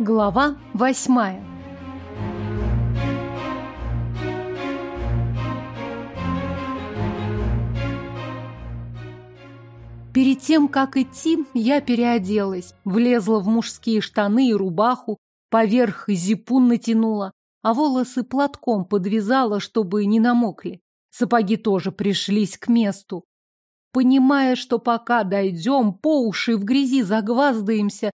Глава восьмая Перед тем, как идти, я переоделась, влезла в мужские штаны и рубаху, поверх зипун натянула, а волосы платком подвязала, чтобы не намокли. Сапоги тоже пришлись к месту. Понимая, что пока дойдем, по уши в грязи загваздаемся,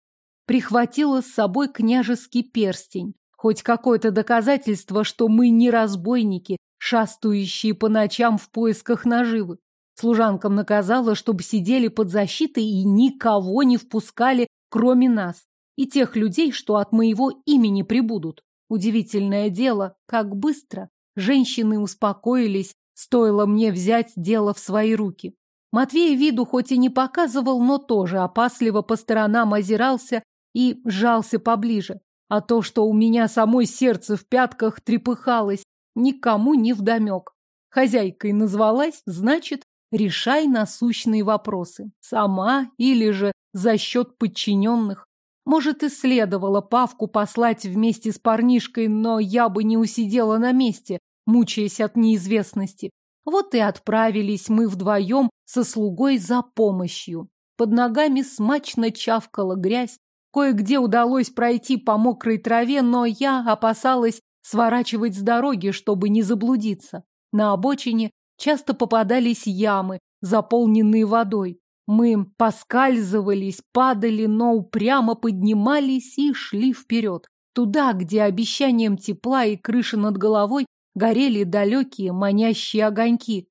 прихватила с собой княжеский перстень. Хоть какое-то доказательство, что мы не разбойники, шастающие по ночам в поисках наживы. Служанкам наказала, чтобы сидели под защитой и никого не впускали, кроме нас, и тех людей, что от моего имени прибудут. Удивительное дело, как быстро женщины успокоились, стоило мне взять дело в свои руки. Матвей виду хоть и не показывал, но тоже опасливо по сторонам озирался и жался поближе. А то, что у меня самой сердце в пятках трепыхалось, никому не вдомек. Хозяйкой назвалась, значит, решай насущные вопросы. Сама или же за счет подчиненных. Может, и следовало Павку послать вместе с парнишкой, но я бы не усидела на месте, мучаясь от неизвестности. Вот и отправились мы вдвоем со слугой за помощью. Под ногами смачно чавкала грязь, Кое-где удалось пройти по мокрой траве, но я опасалась сворачивать с дороги, чтобы не заблудиться. На обочине часто попадались ямы, заполненные водой. Мы поскальзывались, падали, но упрямо поднимались и шли вперед. Туда, где обещанием тепла и крыши над головой горели далекие манящие огоньки.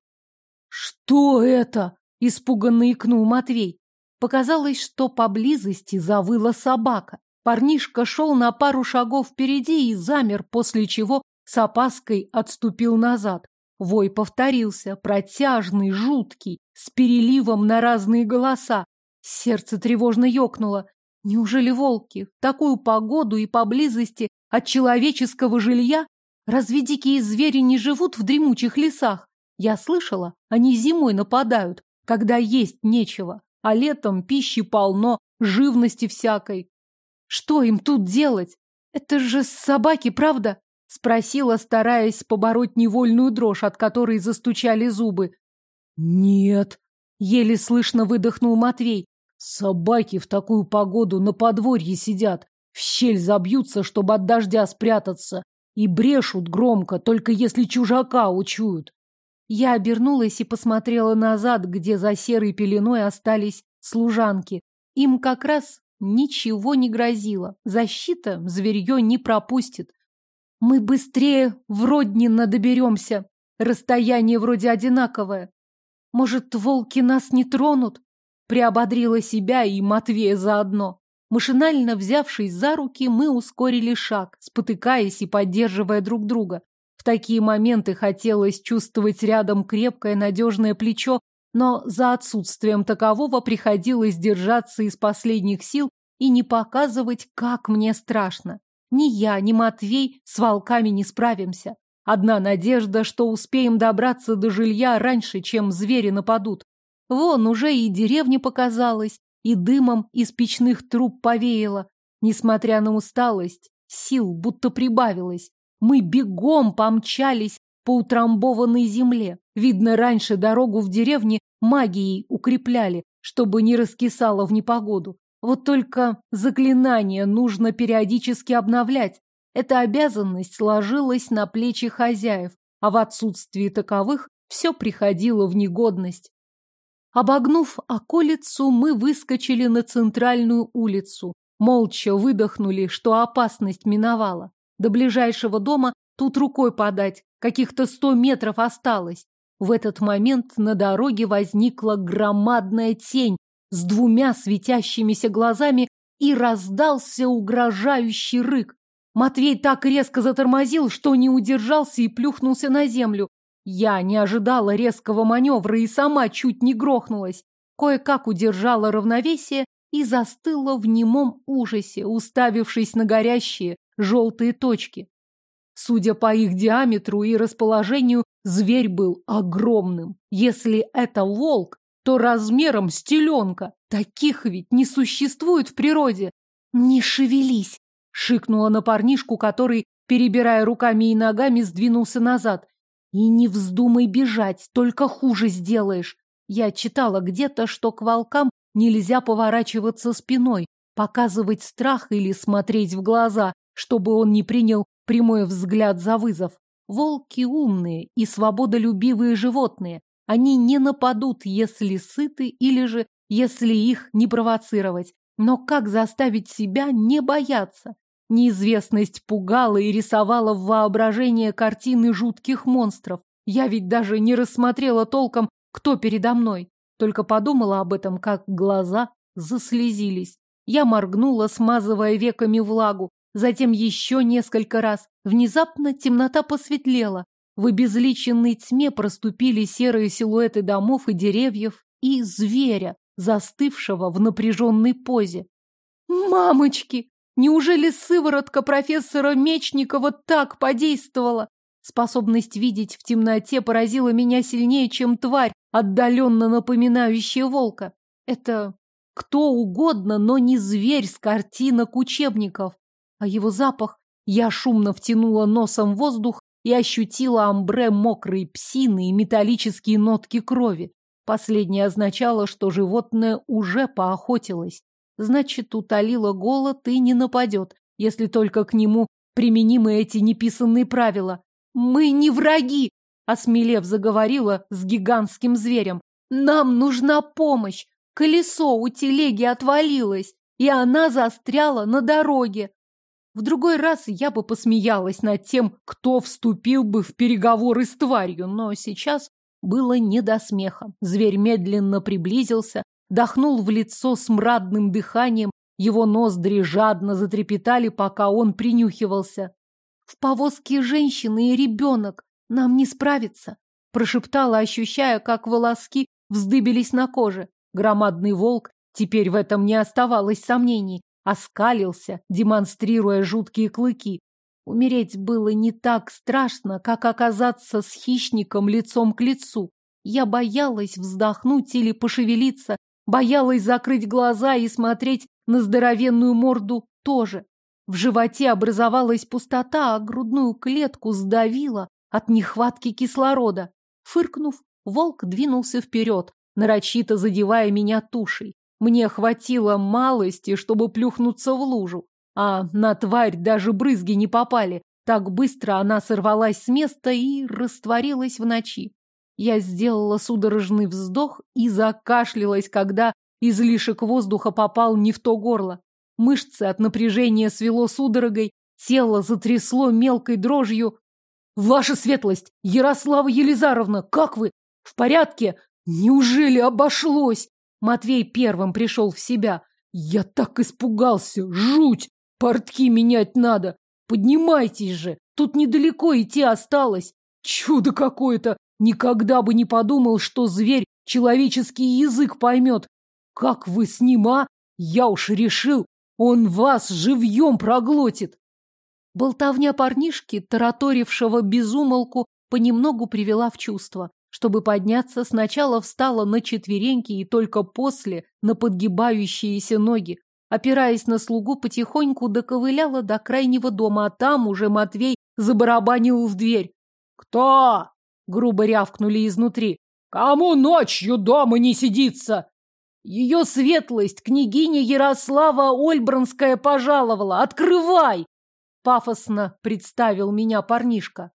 «Что это?» – испуганно икнул Матвей. Показалось, что поблизости завыла собака. Парнишка шел на пару шагов впереди и замер, после чего с опаской отступил назад. Вой повторился, протяжный, жуткий, с переливом на разные голоса. Сердце тревожно ёкнуло. Неужели волки в такую погоду и поблизости от человеческого жилья? Разве дикие звери не живут в дремучих лесах? Я слышала, они зимой нападают, когда есть нечего а летом пищи полно, живности всякой. Что им тут делать? Это же собаки, правда? Спросила, стараясь побороть невольную дрожь, от которой застучали зубы. Нет, еле слышно выдохнул Матвей. Собаки в такую погоду на подворье сидят, в щель забьются, чтобы от дождя спрятаться, и брешут громко, только если чужака учуют. Я обернулась и посмотрела назад, где за серой пеленой остались служанки. Им как раз ничего не грозило. Защита зверье не пропустит. Мы быстрее в Роднино доберемся. Расстояние вроде одинаковое. Может, волки нас не тронут? Приободрила себя и Матвея заодно. Машинально взявшись за руки, мы ускорили шаг, спотыкаясь и поддерживая друг друга такие моменты хотелось чувствовать рядом крепкое надежное плечо, но за отсутствием такового приходилось держаться из последних сил и не показывать, как мне страшно. Ни я, ни Матвей с волками не справимся. Одна надежда, что успеем добраться до жилья раньше, чем звери нападут. Вон уже и деревня показалась, и дымом из печных труб повеяло. Несмотря на усталость, сил будто прибавилось. Мы бегом помчались по утрамбованной земле. Видно, раньше дорогу в деревне магией укрепляли, чтобы не раскисало в непогоду. Вот только заклинания нужно периодически обновлять. Эта обязанность сложилась на плечи хозяев, а в отсутствии таковых все приходило в негодность. Обогнув околицу, мы выскочили на центральную улицу. Молча выдохнули, что опасность миновала. До ближайшего дома тут рукой подать, каких-то сто метров осталось. В этот момент на дороге возникла громадная тень с двумя светящимися глазами и раздался угрожающий рык. Матвей так резко затормозил, что не удержался и плюхнулся на землю. Я не ожидала резкого маневра и сама чуть не грохнулась. Кое-как удержала равновесие и застыла в немом ужасе, уставившись на горящие желтые точки. Судя по их диаметру и расположению, зверь был огромным. Если это волк, то размером с теленка. Таких ведь не существует в природе. Не шевелись, Шикнула на парнишку, который, перебирая руками и ногами, сдвинулся назад. И не вздумай бежать, только хуже сделаешь. Я читала где-то, что к волкам нельзя поворачиваться спиной, показывать страх или смотреть в глаза, чтобы он не принял прямой взгляд за вызов. Волки умные и свободолюбивые животные. Они не нападут, если сыты или же если их не провоцировать. Но как заставить себя не бояться? Неизвестность пугала и рисовала в воображении картины жутких монстров. Я ведь даже не рассмотрела толком, кто передо мной. Только подумала об этом, как глаза заслезились. Я моргнула, смазывая веками влагу, затем еще несколько раз. Внезапно темнота посветлела. В обезличенной тьме проступили серые силуэты домов и деревьев и зверя, застывшего в напряженной позе. «Мамочки! Неужели сыворотка профессора Мечникова так подействовала? Способность видеть в темноте поразила меня сильнее, чем тварь, отдаленно напоминающая волка. Это кто угодно, но не зверь с картинок учебников. А его запах я шумно втянула носом воздух и ощутила амбре мокрой псины и металлические нотки крови. Последнее означало, что животное уже поохотилось. Значит, утолила голод и не нападет, если только к нему применимы эти неписанные правила. «Мы не враги!» — осмелев заговорила с гигантским зверем. «Нам нужна помощь! Колесо у телеги отвалилось, и она застряла на дороге!» В другой раз я бы посмеялась над тем, кто вступил бы в переговоры с тварью, но сейчас было не до смеха. Зверь медленно приблизился, дохнул в лицо смрадным дыханием, его ноздри жадно затрепетали, пока он принюхивался. «В повозке женщины и ребенок. Нам не справиться», — прошептала, ощущая, как волоски вздыбились на коже. Громадный волк, теперь в этом не оставалось сомнений, оскалился, демонстрируя жуткие клыки. Умереть было не так страшно, как оказаться с хищником лицом к лицу. Я боялась вздохнуть или пошевелиться, Боялась закрыть глаза и смотреть на здоровенную морду тоже. В животе образовалась пустота, а грудную клетку сдавило от нехватки кислорода. Фыркнув, волк двинулся вперед, нарочито задевая меня тушей. Мне хватило малости, чтобы плюхнуться в лужу, а на тварь даже брызги не попали. Так быстро она сорвалась с места и растворилась в ночи. Я сделала судорожный вздох и закашлялась, когда излишек воздуха попал не в то горло. Мышцы от напряжения свело судорогой, тело затрясло мелкой дрожью. «Ваша светлость! Ярослава Елизаровна, как вы? В порядке? Неужели обошлось?» Матвей первым пришел в себя. «Я так испугался! Жуть! Портки менять надо! Поднимайтесь же! Тут недалеко идти осталось! Чудо какое-то! Никогда бы не подумал, что зверь человеческий язык поймет. Как вы с ним, а? Я уж решил, он вас живьем проглотит. Болтовня парнишки, тараторившего безумолку, понемногу привела в чувство. Чтобы подняться, сначала встала на четвереньки и только после на подгибающиеся ноги. Опираясь на слугу, потихоньку доковыляла до крайнего дома, а там уже Матвей забарабанил в дверь. «Кто?» грубо рявкнули изнутри. Кому ночью дома не сидится? Ее светлость, княгиня Ярослава Ольбранская пожаловала. Открывай! Пафосно представил меня парнишка.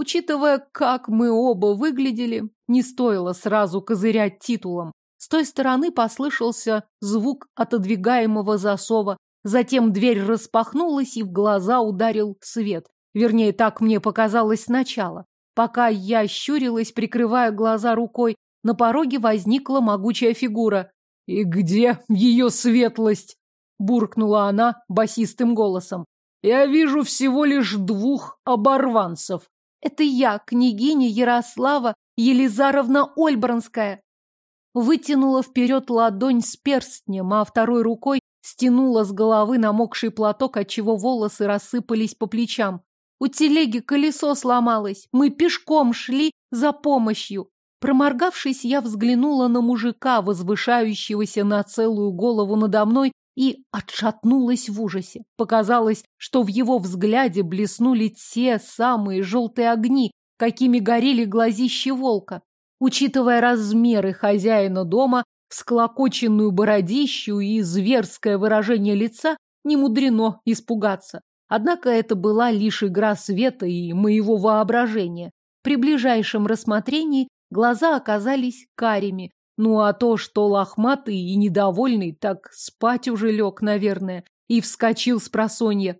Учитывая, как мы оба выглядели, не стоило сразу козырять титулом. С той стороны послышался звук отодвигаемого засова. Затем дверь распахнулась, и в глаза ударил свет. Вернее, так мне показалось сначала. Пока я щурилась, прикрывая глаза рукой, на пороге возникла могучая фигура. «И где ее светлость?» – буркнула она басистым голосом. «Я вижу всего лишь двух оборванцев». «Это я, княгиня Ярослава Елизаровна Ольбранская». Вытянула вперед ладонь с перстнем, а второй рукой стянула с головы намокший платок, отчего волосы рассыпались по плечам. У телеги колесо сломалось. Мы пешком шли за помощью. Проморгавшись, я взглянула на мужика, возвышающегося на целую голову надо мной, и отшатнулась в ужасе. Показалось, что в его взгляде блеснули те самые желтые огни, какими горели глазищи волка. Учитывая размеры хозяина дома, всклокоченную бородищу и зверское выражение лица, не мудрено испугаться. Однако это была лишь игра света и моего воображения. При ближайшем рассмотрении глаза оказались карими, ну а то, что лохматый и недовольный, так спать уже лег, наверное, и вскочил с просонья.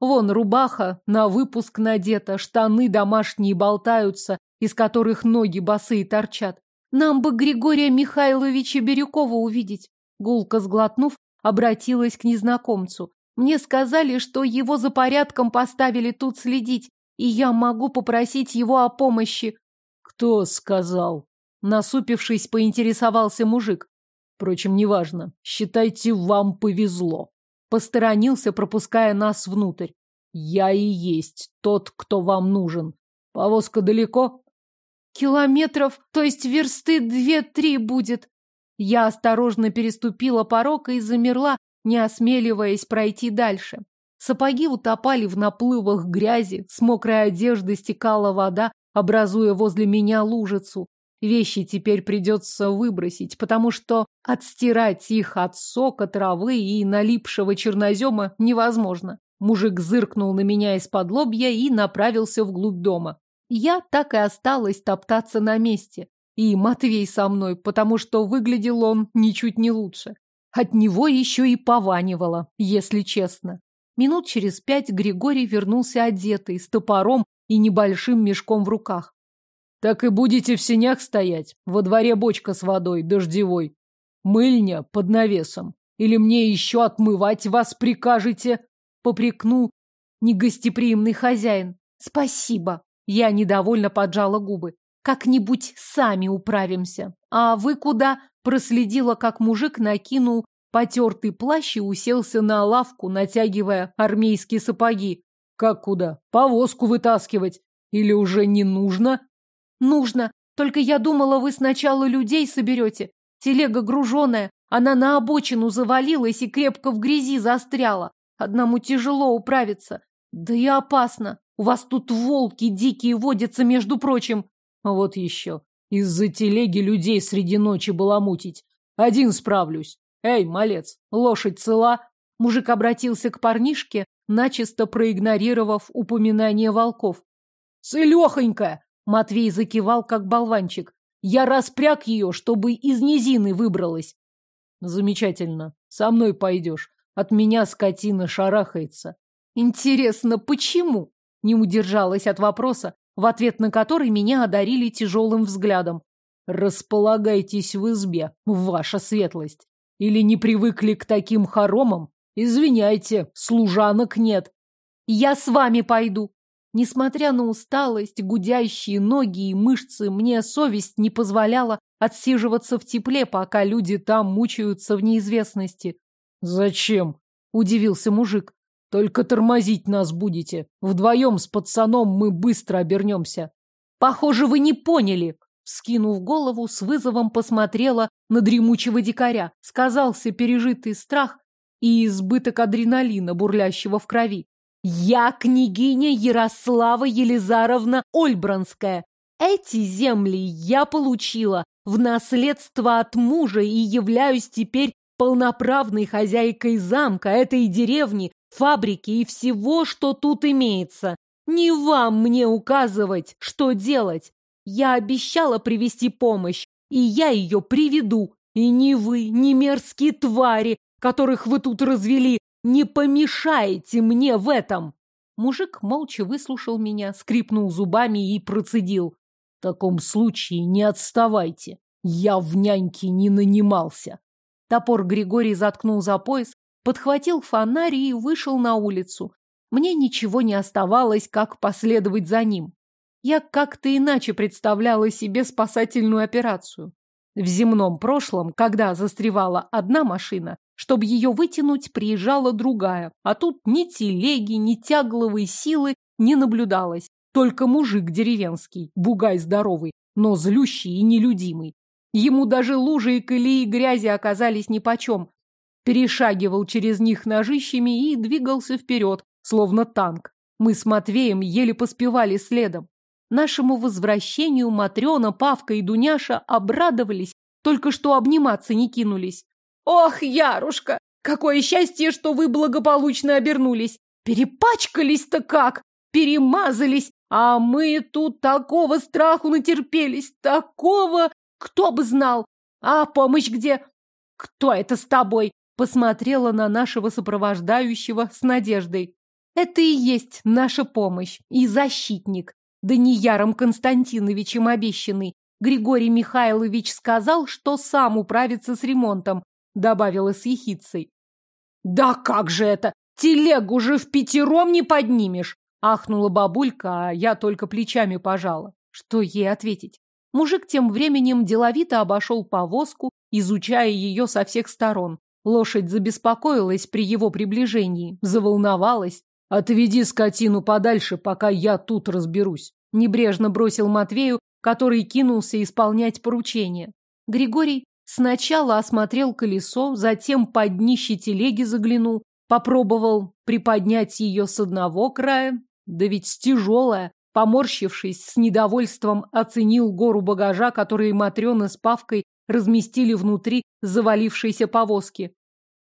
Вон рубаха на выпуск надета, штаны домашние болтаются, из которых ноги босые торчат. Нам бы Григория Михайловича Бирюкова увидеть. Гулко сглотнув, обратилась к незнакомцу. Мне сказали, что его за порядком поставили тут следить, и я могу попросить его о помощи. Кто сказал? Насупившись, поинтересовался мужик. Впрочем, неважно. Считайте, вам повезло. Посторонился, пропуская нас внутрь. Я и есть тот, кто вам нужен. Повозка далеко? Километров, то есть версты две-три будет. Я осторожно переступила порог и замерла, не осмеливаясь пройти дальше. Сапоги утопали в наплывах грязи, с мокрой одежды стекала вода, образуя возле меня лужицу. Вещи теперь придется выбросить, потому что отстирать их от сока, травы и налипшего чернозема невозможно. Мужик зыркнул на меня из-под лобья и направился вглубь дома. Я так и осталась топтаться на месте. И Матвей со мной, потому что выглядел он ничуть не лучше. От него еще и пованивало, если честно. Минут через пять Григорий вернулся одетый, с топором и небольшим мешком в руках. Так и будете в сенях стоять. Во дворе бочка с водой, дождевой. Мыльня под навесом. Или мне еще отмывать вас прикажете? Попрекнул негостеприимный хозяин. Спасибо. Я недовольно поджала губы. Как-нибудь сами управимся. А вы куда? Проследила, как мужик накинул потертый плащ и уселся на лавку, натягивая армейские сапоги. Как куда? Повозку вытаскивать? Или уже не нужно? Нужно. Только я думала, вы сначала людей соберете. Телега груженая, она на обочину завалилась и крепко в грязи застряла. Одному тяжело управиться. Да и опасно. У вас тут волки дикие водятся, между прочим. Вот еще. Из-за телеги людей среди ночи баламутить. Один справлюсь. Эй, малец, лошадь цела? Мужик обратился к парнишке, начисто проигнорировав упоминание волков. Целехонькая! Матвей закивал, как болванчик. Я распряг ее, чтобы из низины выбралась. Замечательно. Со мной пойдешь. От меня скотина шарахается. Интересно, почему? Не удержалась от вопроса, в ответ на который меня одарили тяжелым взглядом. Располагайтесь в избе, ваша светлость. Или не привыкли к таким хоромам? Извиняйте, служанок нет. Я с вами пойду, Несмотря на усталость, гудящие ноги и мышцы, мне совесть не позволяла отсиживаться в тепле, пока люди там мучаются в неизвестности. «Зачем?» – удивился мужик. «Только тормозить нас будете. Вдвоем с пацаном мы быстро обернемся». «Похоже, вы не поняли!» Скинув голову, с вызовом посмотрела на дремучего дикаря. Сказался пережитый страх и избыток адреналина, бурлящего в крови. Я княгиня Ярослава Елизаровна Ольбранская. Эти земли я получила в наследство от мужа и являюсь теперь полноправной хозяйкой замка, этой деревни, фабрики и всего, что тут имеется. Не вам мне указывать, что делать. Я обещала привести помощь, и я ее приведу. И ни вы, ни мерзкие твари, которых вы тут развели, не помешаете мне в этом!» Мужик молча выслушал меня, скрипнул зубами и процедил. «В таком случае не отставайте. Я в няньке не нанимался». Топор Григорий заткнул за пояс, подхватил фонарь и вышел на улицу. Мне ничего не оставалось, как последовать за ним. Я как-то иначе представляла себе спасательную операцию. В земном прошлом, когда застревала одна машина, чтобы ее вытянуть, приезжала другая. А тут ни телеги, ни тягловой силы не наблюдалось. Только мужик деревенский, бугай здоровый, но злющий и нелюдимый. Ему даже лужи и колеи грязи оказались нипочем. перешагивал через них ножищами и двигался вперед, словно танк. Мы с Матвеем еле поспевали следом. Нашему возвращению Матрена, Павка и Дуняша обрадовались, только что обниматься не кинулись. «Ох, Ярушка, какое счастье, что вы благополучно обернулись! Перепачкались-то как! Перемазались! А мы тут такого страху натерпелись, такого! Кто бы знал! А помощь где? Кто это с тобой? Посмотрела на нашего сопровождающего с надеждой. Это и есть наша помощь и защитник. Данияром Константиновичем обещанный. Григорий Михайлович сказал, что сам управится с ремонтом, добавила с ехицей. Да как же это? Телегу же в пятером не поднимешь! Ахнула бабулька, а я только плечами пожала. Что ей ответить? Мужик тем временем деловито обошел повозку, изучая ее со всех сторон. Лошадь забеспокоилась при его приближении, заволновалась. «Отведи скотину подальше, пока я тут разберусь», — небрежно бросил Матвею, который кинулся исполнять поручение. Григорий сначала осмотрел колесо, затем под днище телеги заглянул, попробовал приподнять ее с одного края, да ведь тяжелая, поморщившись, с недовольством оценил гору багажа, который Матрена с Павкой разместили внутри завалившейся повозки.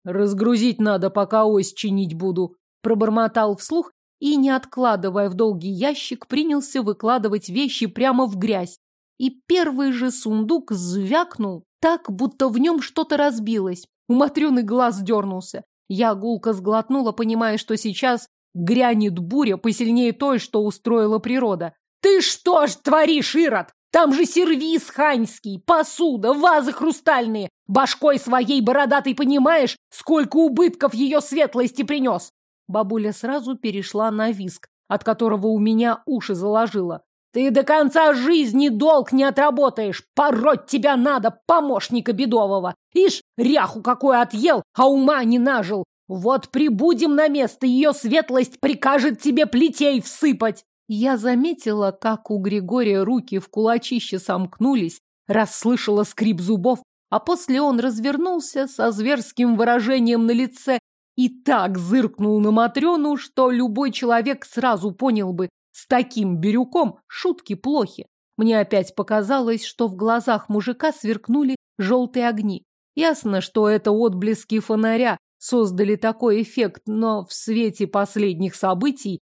«Разгрузить надо, пока ось чинить буду», пробормотал вслух и, не откладывая в долгий ящик, принялся выкладывать вещи прямо в грязь. И первый же сундук звякнул так, будто в нем что-то разбилось. У Матрёны глаз дернулся. Я гулко сглотнула, понимая, что сейчас грянет буря посильнее той, что устроила природа. «Ты что ж творишь, Ирод? Там же сервиз ханьский, посуда, вазы хрустальные. Башкой своей бородатой понимаешь, сколько убытков ее светлости принес? Бабуля сразу перешла на виск, от которого у меня уши заложило. Ты до конца жизни долг не отработаешь. Пороть тебя надо, помощника бедового. Ишь, ряху какой отъел, а ума не нажил. Вот прибудем на место, ее светлость прикажет тебе плетей всыпать. Я заметила, как у Григория руки в кулачище сомкнулись, расслышала скрип зубов, а после он развернулся со зверским выражением на лице и так зыркнул на Матрёну, что любой человек сразу понял бы, с таким бирюком шутки плохи. Мне опять показалось, что в глазах мужика сверкнули желтые огни. Ясно, что это отблески фонаря создали такой эффект, но в свете последних событий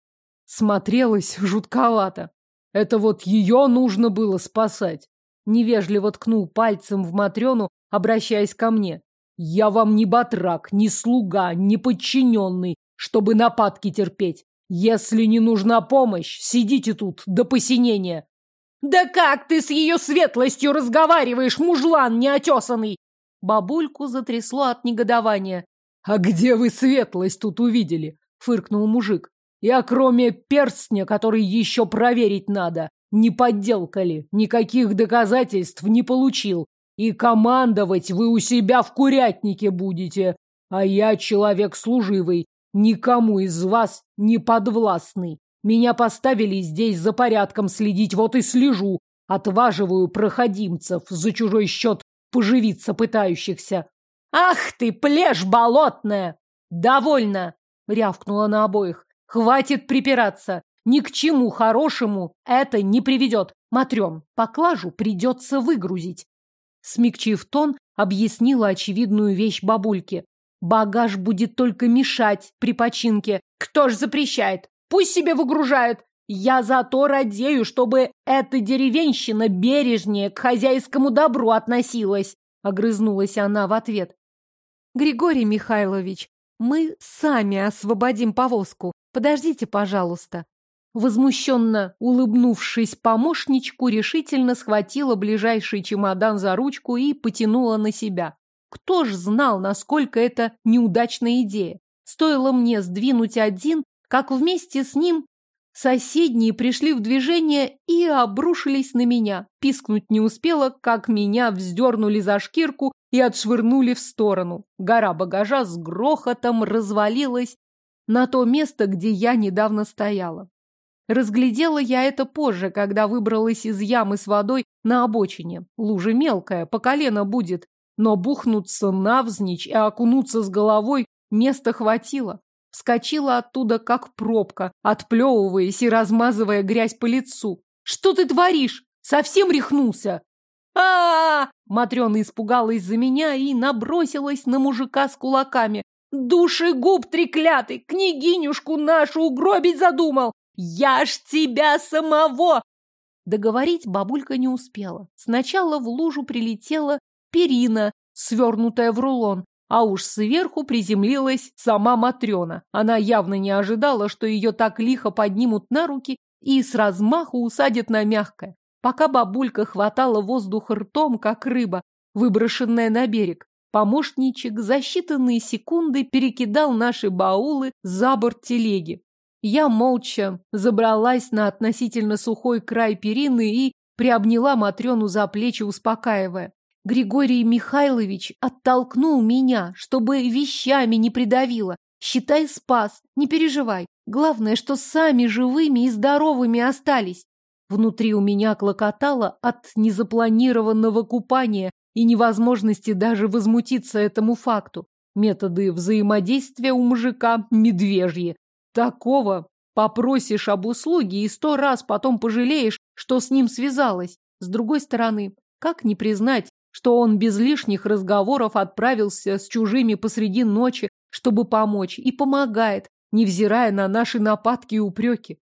смотрелось жутковато. Это вот ее нужно было спасать. Невежливо ткнул пальцем в Матрёну, обращаясь ко мне. Я вам не батрак, не слуга, не подчиненный, чтобы нападки терпеть. Если не нужна помощь, сидите тут до посинения. Да как ты с ее светлостью разговариваешь, мужлан неотесанный? Бабульку затрясло от негодования. А где вы светлость тут увидели? Фыркнул мужик. Я кроме перстня, который еще проверить надо, не подделка ли, никаких доказательств не получил. И командовать вы у себя в курятнике будете. А я человек служивый, никому из вас не подвластный. Меня поставили здесь за порядком следить, вот и слежу. Отваживаю проходимцев за чужой счет поживиться пытающихся. Ах ты, плешь болотная! Довольно! Рявкнула на обоих. Хватит припираться. Ни к чему хорошему это не приведет. Матрен, поклажу придется выгрузить. Смягчив тон, объяснила очевидную вещь бабульке. Багаж будет только мешать при починке. Кто ж запрещает? Пусть себе выгружают. Я зато радею, чтобы эта деревенщина бережнее к хозяйскому добру относилась. Огрызнулась она в ответ. Григорий Михайлович, мы сами освободим повозку. Подождите, пожалуйста. Возмущенно улыбнувшись помощничку, решительно схватила ближайший чемодан за ручку и потянула на себя. Кто ж знал, насколько это неудачная идея? Стоило мне сдвинуть один, как вместе с ним соседние пришли в движение и обрушились на меня. Пискнуть не успела, как меня вздернули за шкирку и отшвырнули в сторону. Гора багажа с грохотом развалилась на то место, где я недавно стояла. Разглядела я это позже, когда выбралась из ямы с водой на обочине. Лужа мелкая, по колено будет. Но бухнуться навзничь и окунуться с головой места хватило. Вскочила оттуда, как пробка, отплевываясь и размазывая грязь по лицу. «Что ты творишь? Совсем рехнулся?» а, -а, -а, Матрена испугалась за меня и набросилась на мужика с кулаками. «Душегуб треклятый! Княгинюшку нашу угробить задумал! Я ж тебя самого!» Договорить бабулька не успела. Сначала в лужу прилетела перина, свернутая в рулон, а уж сверху приземлилась сама Матрена. Она явно не ожидала, что ее так лихо поднимут на руки и с размаху усадят на мягкое. Пока бабулька хватала воздух ртом, как рыба, выброшенная на берег, помощничек за считанные секунды перекидал наши баулы за борт телеги. Я молча забралась на относительно сухой край перины и приобняла Матрёну за плечи, успокаивая. Григорий Михайлович оттолкнул меня, чтобы вещами не придавило. Считай, спас, не переживай. Главное, что сами живыми и здоровыми остались. Внутри у меня клокотало от незапланированного купания и невозможности даже возмутиться этому факту. Методы взаимодействия у мужика медвежьи. Такого попросишь об услуге и сто раз потом пожалеешь, что с ним связалась. С другой стороны, как не признать, что он без лишних разговоров отправился с чужими посреди ночи, чтобы помочь, и помогает, невзирая на наши нападки и упреки.